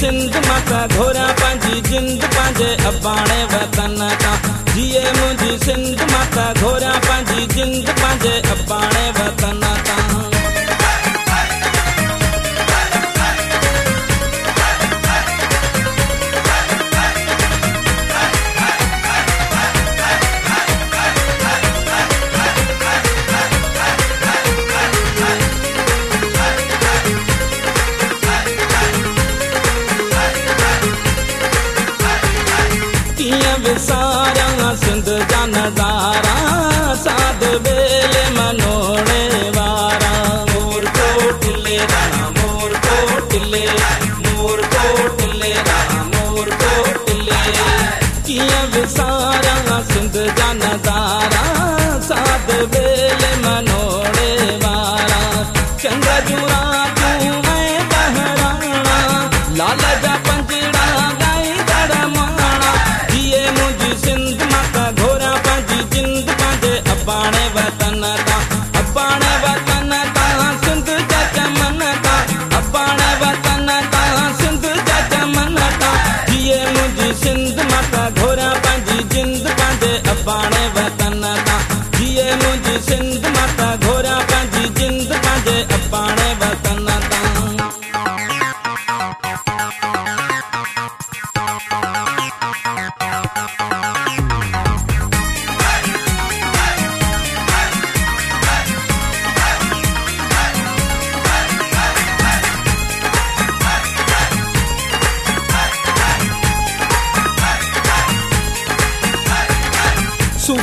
سندھ ماسا گھورا جن ابانے وطن کا سندھ ماسا گھورا جن پانے ابانے نظارہ ساد بیل منوڑے وارا مور کو ٹلے مور کو مور کو ٹلے مور کو ٹلے کیا وسارا سندھ جا ساد بیل منوڑے وارا چنگا جورا تو میں لالا جا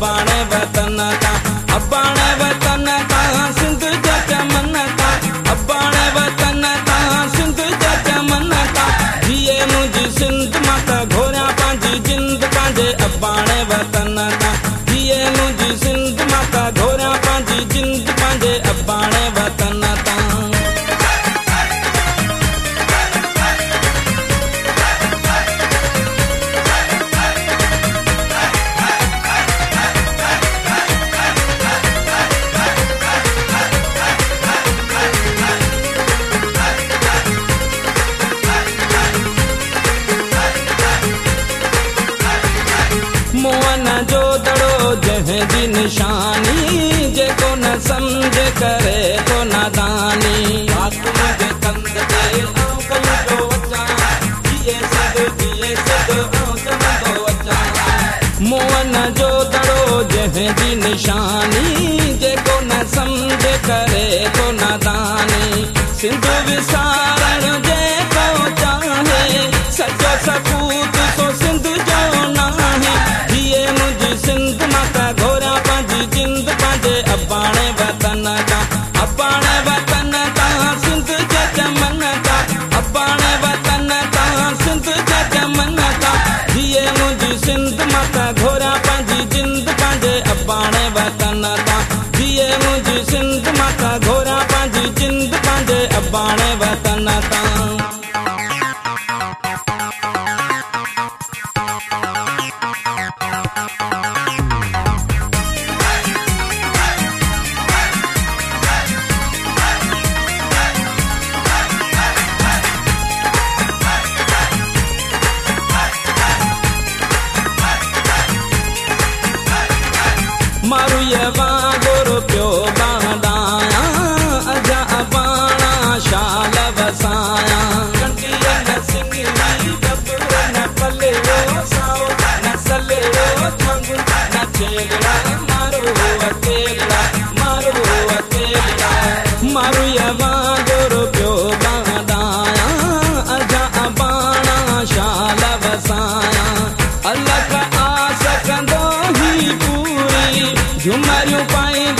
بانے وطن کا مہدی جی نشانی، جے کو نہ سمجھ کرے کو نہ دانی۔ مون جو دڑو جہدی جی نشان۔ ماریا باد اکیلا مارو اکیلا مارو اکیلا مارو یوا گرو پیو بادایا اجا بانا شال بسایا اللہ کا آسکندو ہی پوری جمرو پائیں